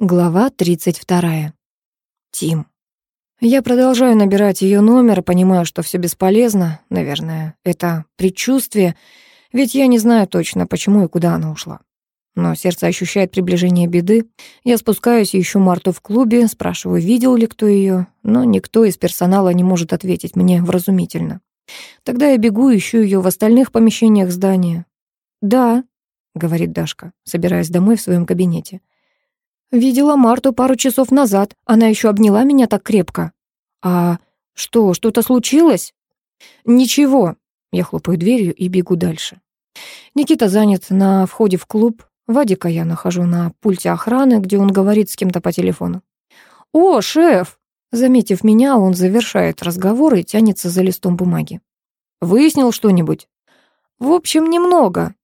Глава 32. Тим. Я продолжаю набирать ее номер, понимаю, что все бесполезно. Наверное, это предчувствие, ведь я не знаю точно, почему и куда она ушла. Но сердце ощущает приближение беды. Я спускаюсь и ищу Марту в клубе, спрашиваю, видел ли кто ее, но никто из персонала не может ответить мне вразумительно. Тогда я бегу, ищу ее в остальных помещениях здания. «Да», — говорит Дашка, собираясь домой в своем кабинете. Видела Марту пару часов назад. Она еще обняла меня так крепко. А что, что-то случилось? Ничего. Я хлопаю дверью и бегу дальше. Никита занят на входе в клуб. Вадика я нахожу на пульте охраны, где он говорит с кем-то по телефону. «О, шеф!» Заметив меня, он завершает разговор и тянется за листом бумаги. «Выяснил что-нибудь?» «В общем, немного».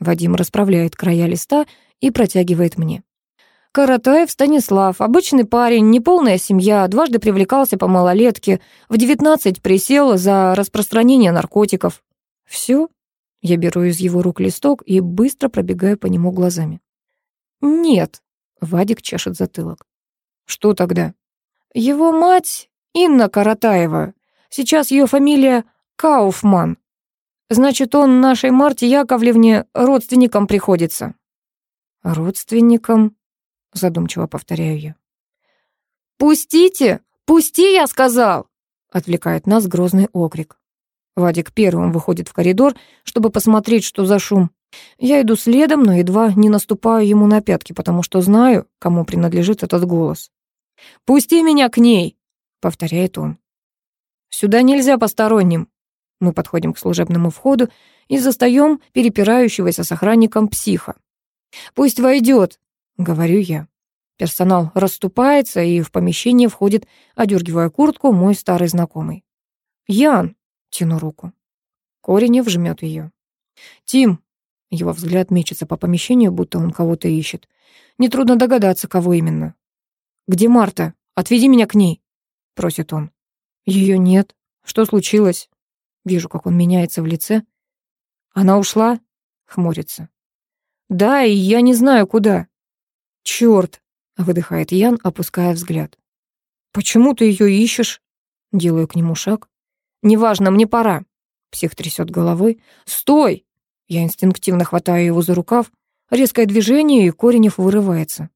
Вадим расправляет края листа и протягивает мне. Каратаев Станислав, обычный парень, неполная семья, дважды привлекался по малолетке, в 19 присел за распространение наркотиков. Все? Я беру из его рук листок и быстро пробегаю по нему глазами. Нет, Вадик чешет затылок. Что тогда? Его мать Инна Каратаева. Сейчас ее фамилия Кауфман. Значит, он нашей Марте Яковлевне родственником приходится. Родственником? Задумчиво повторяю я. «Пустите! Пусти, я сказал!» отвлекает нас грозный окрик. Вадик первым выходит в коридор, чтобы посмотреть, что за шум. Я иду следом, но едва не наступаю ему на пятки, потому что знаю, кому принадлежит этот голос. «Пусти меня к ней!» — повторяет он. «Сюда нельзя посторонним». Мы подходим к служебному входу и застаем перепирающегося с охранником психа. «Пусть войдет», — говорю я. Персонал расступается, и в помещение входит, одергивая куртку, мой старый знакомый. «Ян!» — тяну руку. Коренев жмет ее. «Тим!» — его взгляд мечется по помещению, будто он кого-то ищет. Нетрудно догадаться, кого именно. «Где Марта? Отведи меня к ней!» — просит он. Ее нет. Что случилось?» Вижу, как он меняется в лице. «Она ушла?» — хмурится. «Да, и я не знаю, куда». «Чёрт!» — выдыхает Ян, опуская взгляд. «Почему ты ее ищешь?» Делаю к нему шаг. «Неважно, мне пора». Псих трясет головой. «Стой!» Я инстинктивно хватаю его за рукав. Резкое движение, и Коренев вырывается.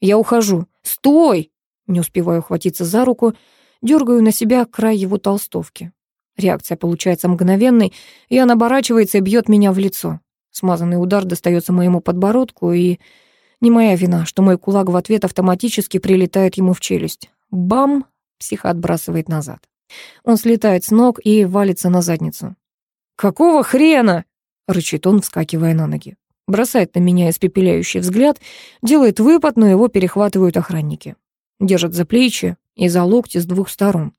«Я ухожу. Стой!» Не успеваю ухватиться за руку, дергаю на себя край его толстовки. Реакция получается мгновенной, и он оборачивается и бьет меня в лицо. Смазанный удар достается моему подбородку, и не моя вина, что мой кулак в ответ автоматически прилетает ему в челюсть. Бам! Психа отбрасывает назад. Он слетает с ног и валится на задницу. «Какого хрена?» — рычит он, вскакивая на ноги. Бросает на меня испепеляющий взгляд, делает выпад, но его перехватывают охранники. Держат за плечи и за локти с двух сторон.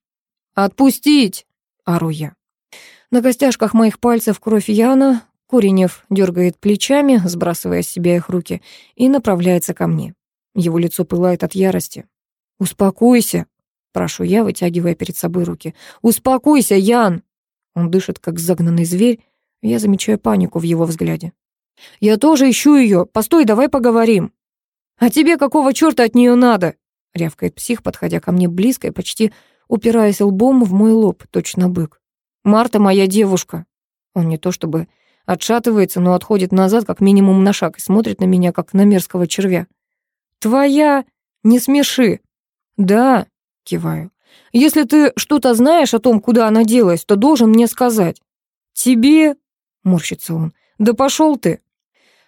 «Отпустить!» — ору я. На костяшках моих пальцев кровь Яна, Куренев дергает плечами, сбрасывая с себя их руки, и направляется ко мне. Его лицо пылает от ярости. «Успокойся!» — прошу я, вытягивая перед собой руки. «Успокойся, Ян!» Он дышит, как загнанный зверь. Я замечаю панику в его взгляде. «Я тоже ищу ее. Постой, давай поговорим». «А тебе какого черта от нее надо?» — рявкает псих, подходя ко мне близко и почти упираясь лбом в мой лоб, точно бык. «Марта моя девушка». Он не то чтобы Отшатывается, но отходит назад как минимум на шаг и смотрит на меня, как на мерзкого червя. «Твоя? Не смеши!» «Да», — киваю. «Если ты что-то знаешь о том, куда она делась, то должен мне сказать». «Тебе?» — морщится он. «Да пошел ты!»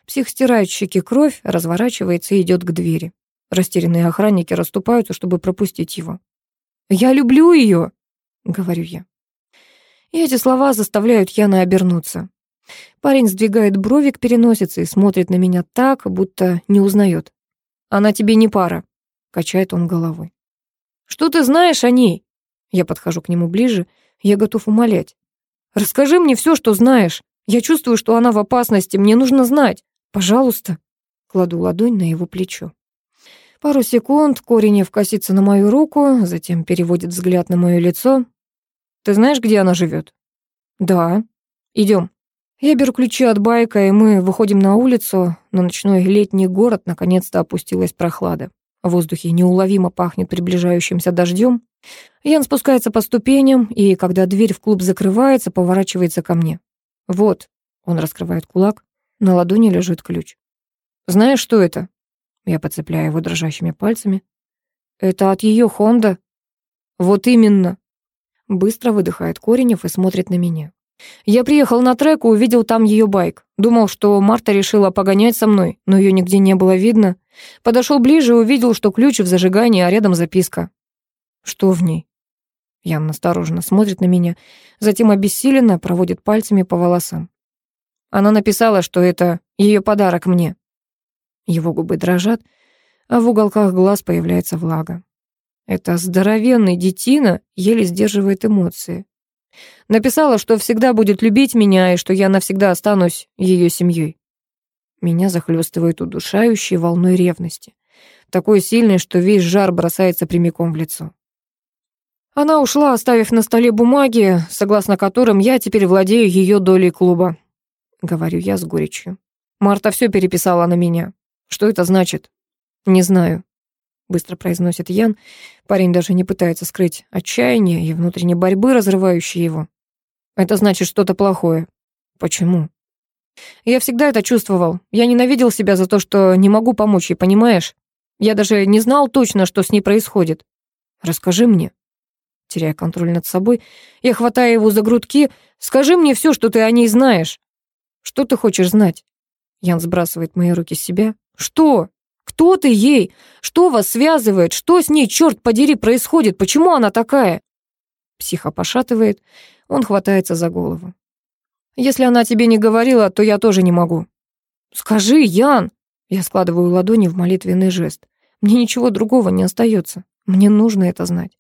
Псих стирает щеки кровь, разворачивается и идет к двери. Растерянные охранники расступаются, чтобы пропустить его. «Я люблю ее!» — говорю я. И эти слова заставляют Яна обернуться. Парень сдвигает брови к переносице и смотрит на меня так, будто не узнает. «Она тебе не пара», — качает он головой. «Что ты знаешь о ней?» Я подхожу к нему ближе, я готов умолять. «Расскажи мне все, что знаешь. Я чувствую, что она в опасности, мне нужно знать. Пожалуйста». Кладу ладонь на его плечо. Пару секунд Коренев косится на мою руку, затем переводит взгляд на мое лицо. «Ты знаешь, где она живет?» «Да. Идем». Я беру ключи от байка, и мы выходим на улицу. На ночной летний город наконец-то опустилась прохлада. В воздухе неуловимо пахнет приближающимся дождем. Ян спускается по ступеням, и когда дверь в клуб закрывается, поворачивается ко мне. «Вот», — он раскрывает кулак, на ладони лежит ключ. «Знаешь, что это?» Я подцепляю его дрожащими пальцами. «Это от ее Хонда?» «Вот именно!» Быстро выдыхает Коренев и смотрит на меня. Я приехал на трек и увидел там ее байк. Думал, что Марта решила погонять со мной, но ее нигде не было видно. Подошел ближе и увидел, что ключ в зажигании, а рядом записка. Что в ней? Ян осторожно смотрит на меня, затем обессиленно проводит пальцами по волосам. Она написала, что это ее подарок мне. Его губы дрожат, а в уголках глаз появляется влага. Это здоровенный детина еле сдерживает эмоции. Написала, что всегда будет любить меня и что я навсегда останусь ее семьей. Меня захлестывает удушающей волной ревности. Такой сильной, что весь жар бросается прямиком в лицо. Она ушла, оставив на столе бумаги, согласно которым я теперь владею ее долей клуба. Говорю я с горечью. Марта все переписала на меня. Что это значит? Не знаю. Быстро произносит Ян. Парень даже не пытается скрыть отчаяние и внутренней борьбы, разрывающей его. Это значит что-то плохое. Почему? Я всегда это чувствовал. Я ненавидел себя за то, что не могу помочь ей, понимаешь? Я даже не знал точно, что с ней происходит. Расскажи мне. Теряя контроль над собой, я хватаю его за грудки. Скажи мне все, что ты о ней знаешь. Что ты хочешь знать? Ян сбрасывает мои руки с себя. Что? Кто ты ей? Что вас связывает? Что с ней, черт подери, происходит? Почему она такая? Психа пошатывает. Он хватается за голову. Если она тебе не говорила, то я тоже не могу. Скажи, Ян. Я складываю ладони в молитвенный жест. Мне ничего другого не остается. Мне нужно это знать.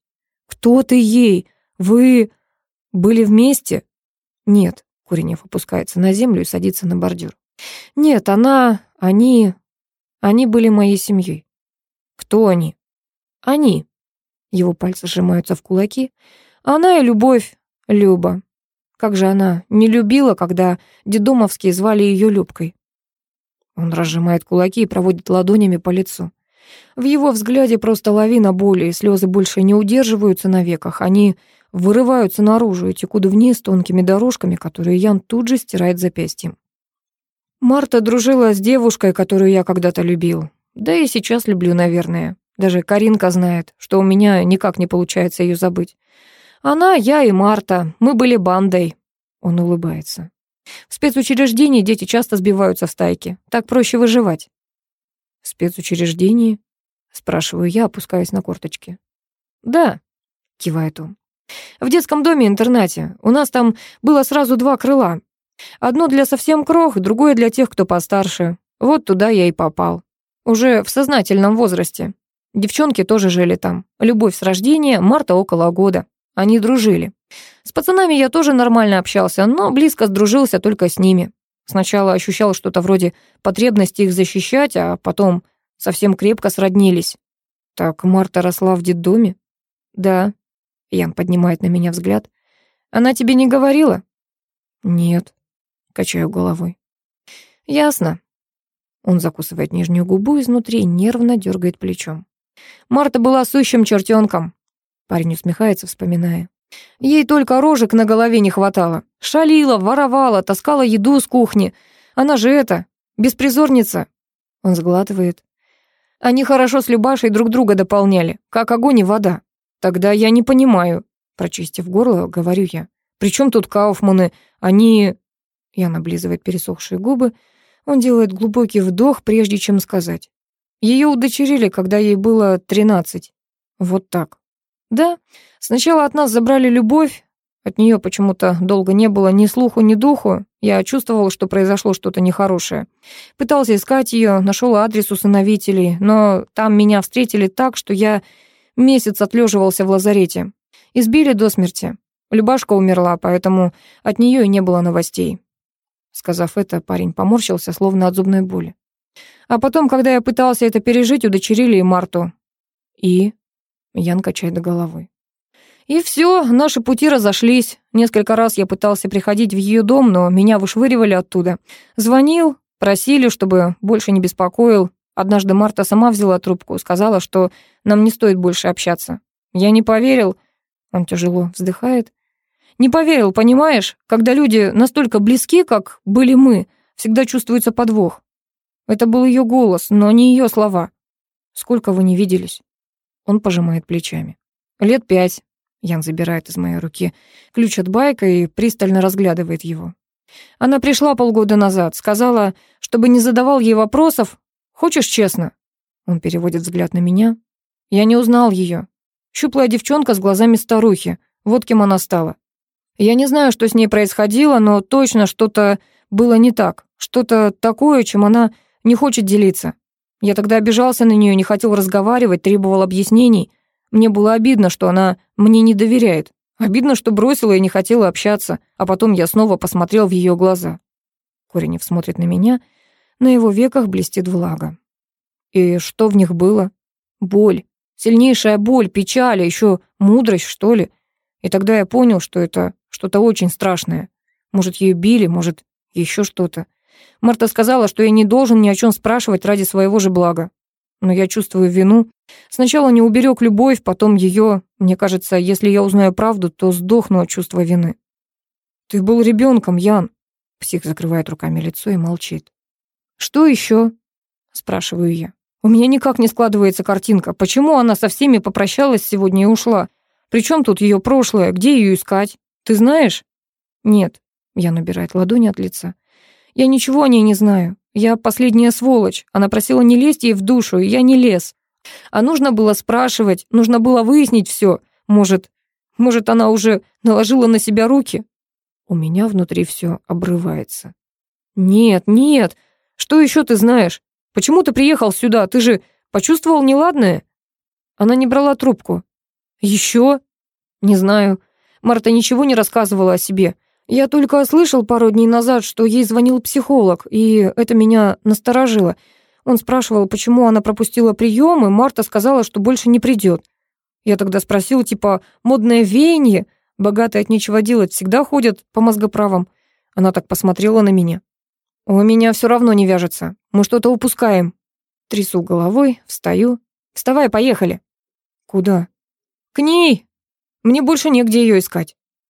Кто ты ей? Вы были вместе? Нет. Куренев опускается на землю и садится на бордюр. Нет, она... Они... Они были моей семьей. Кто они? Они. Его пальцы сжимаются в кулаки. Она и любовь, Люба. Как же она не любила, когда дедомовские звали ее Любкой. Он разжимает кулаки и проводит ладонями по лицу. В его взгляде просто лавина боли, и слезы больше не удерживаются на веках. Они вырываются наружу и текут вниз тонкими дорожками, которые Ян тут же стирает запястьем. Марта дружила с девушкой, которую я когда-то любил. Да и сейчас люблю, наверное. Даже Каринка знает, что у меня никак не получается ее забыть. Она, я и Марта, мы были бандой. Он улыбается. В спецучреждении дети часто сбиваются в стайки. Так проще выживать. В спецучреждении? Спрашиваю я, опускаясь на корточки. Да, кивает он. В детском доме-интернате. У нас там было сразу два крыла. Одно для совсем крох, другое для тех, кто постарше. Вот туда я и попал. Уже в сознательном возрасте. Девчонки тоже жили там. Любовь с рождения, Марта около года. Они дружили. С пацанами я тоже нормально общался, но близко сдружился только с ними. Сначала ощущал что-то вроде потребности их защищать, а потом совсем крепко сроднились. Так Марта росла в детдоме? Да. Ян поднимает на меня взгляд. Она тебе не говорила? Нет. Качаю головой. Ясно. Он закусывает нижнюю губу изнутри нервно дергает плечом. Марта была сущим чертенком. Парень усмехается, вспоминая. Ей только рожек на голове не хватало. Шалила, воровала, таскала еду с кухни. Она же это, беспризорница. Он сглатывает. Они хорошо с Любашей друг друга дополняли, как огонь и вода. Тогда я не понимаю, прочистив горло, говорю я. Причем тут Кауфманы? Они... Я наблизывает пересохшие губы. Он делает глубокий вдох, прежде чем сказать. Ее удочерили, когда ей было тринадцать. Вот так. Да, сначала от нас забрали любовь, от нее почему-то долго не было ни слуху, ни духу. Я чувствовал, что произошло что-то нехорошее. Пытался искать ее, нашел адрес усыновителей, но там меня встретили так, что я месяц отлеживался в лазарете. Избили до смерти. Любашка умерла, поэтому от нее и не было новостей. Сказав это, парень поморщился, словно от зубной боли. А потом, когда я пытался это пережить, удочерили и Марту. И Ян качает головой. И все, наши пути разошлись. Несколько раз я пытался приходить в ее дом, но меня вышвыривали оттуда. Звонил, просили, чтобы больше не беспокоил. Однажды Марта сама взяла трубку, сказала, что нам не стоит больше общаться. Я не поверил. Он тяжело вздыхает. Не поверил, понимаешь? Когда люди настолько близки, как были мы, всегда чувствуется подвох. Это был ее голос, но не ее слова. Сколько вы не виделись? Он пожимает плечами. Лет пять. Ян забирает из моей руки ключ от байка и пристально разглядывает его. Она пришла полгода назад, сказала, чтобы не задавал ей вопросов. Хочешь честно? Он переводит взгляд на меня. Я не узнал ее. Щуплая девчонка с глазами старухи. Вот кем она стала. Я не знаю, что с ней происходило, но точно что-то было не так. Что-то такое, чем она не хочет делиться. Я тогда обижался на нее, не хотел разговаривать, требовал объяснений. Мне было обидно, что она мне не доверяет. Обидно, что бросила и не хотела общаться, а потом я снова посмотрел в ее глаза. Коренев смотрит на меня, на его веках блестит влага. И что в них было? Боль. Сильнейшая боль, печаль, а еще мудрость, что ли. И тогда я понял, что это что-то очень страшное. Может, ее били, может, еще что-то. Марта сказала, что я не должен ни о чем спрашивать ради своего же блага. Но я чувствую вину. Сначала не уберег любовь, потом ее. Мне кажется, если я узнаю правду, то сдохну от чувства вины. Ты был ребенком, Ян. Псих закрывает руками лицо и молчит. Что еще? Спрашиваю я. У меня никак не складывается картинка. Почему она со всеми попрощалась сегодня и ушла? Причем тут ее прошлое? Где ее искать? Ты знаешь? Нет. Я набирает ладони от лица. Я ничего о ней не знаю. Я последняя сволочь. Она просила не лезть ей в душу, и я не лез. А нужно было спрашивать, нужно было выяснить все. Может, может, она уже наложила на себя руки? У меня внутри все обрывается. Нет, нет. Что еще ты знаешь? Почему ты приехал сюда? Ты же почувствовал неладное? Она не брала трубку. Еще? Не знаю. Марта ничего не рассказывала о себе. Я только слышал пару дней назад, что ей звонил психолог, и это меня насторожило. Он спрашивал, почему она пропустила прием, и Марта сказала, что больше не придет. Я тогда спросил, типа, модное веяние? Богатые от нечего делать всегда ходят по мозгоправам. Она так посмотрела на меня. У меня все равно не вяжется. Мы что-то упускаем. Трясу головой, встаю. Вставай, поехали. Куда? К ней. Мне больше негде ее искать.